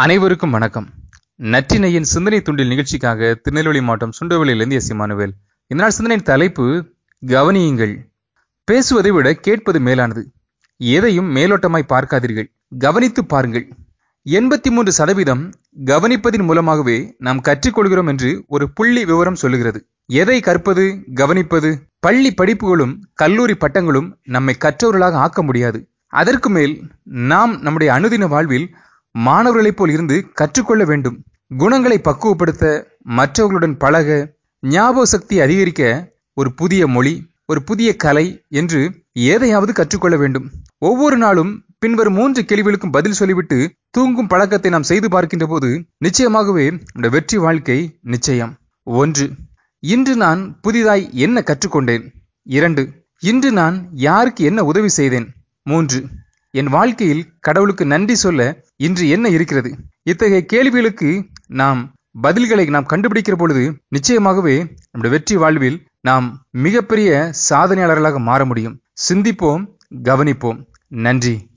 அனைவருக்கும் வணக்கம். நற்றினையின் சிந்தனை துண்டில் நிகழ்ச்சிக்காக திருநெல்வேலி மாவட்டம் சுண்டவெளியிலிருந்து எஸ். இமானுவேல் இந்த நாள் சிந்தனையின் தலைப்பு கவனியுங்கள். பேசுவதை விட கேட்பது மேலானது. எதையும் மேலோட்டமாய் பார்க்காதீர்கள். கவனித்து பாருங்கள். எண்பத்தி மூன்று சதவீதம் கவனிப்பதின் மூலமாகவே நாம் கற்றுக்கொள்கிறோம் என்று ஒரு புள்ளி விவரம் சொல்லுகிறது. எதை கற்பது கவனிப்பது பள்ளி படிப்புகளும் கல்லூரி பட்டங்களும் நம்மை கற்றவர்களாக ஆக்க முடியாது. அதற்கு மேல் நாம் நம்முடைய அனுதின வாழ்வில் மாணவர்களைப் போல் இருந்து கற்றுக்கொள்ள வேண்டும். குணங்களை பக்குவப்படுத்த மற்றவர்களுடன் பழக ஞாபக சக்தி அதிகரிக்க ஒரு புதிய மொழி ஒரு புதிய கலை என்று எதையாவது கற்றுக்கொள்ள வேண்டும். ஒவ்வொரு நாளும் பின்வரும் மூன்று கேள்விகளுக்கும் பதில் சொல்லிவிட்டு தூங்கும் பழக்கத்தை நாம் செய்து பார்க்கின்ற போது நிச்சயமாகவே நம்முடைய வெற்றி வாழ்க்கை நிச்சயம். ஒன்று இன்று நான் புதிதாய் என்ன கற்றுக்கொண்டேன்? இரண்டு இன்று நான் யாருக்கு என்ன உதவி செய்தேன்? மூன்று என் வாழ்க்கையில் கடவுளுக்கு நன்றி சொல்ல இன்று என்ன இருக்கிறது? இத்தகைய கேள்விகளுக்கு நாம் பதில்களை நாம் கண்டுபிடிக்கிற பொழுது நிச்சயமாகவே நம்முடைய வெற்றி வாழ்வில் நாம் மிகப்பெரிய சாதனையாளர்களாக மாற முடியும். சிந்திப்போம் கவனிப்போம். நன்றி.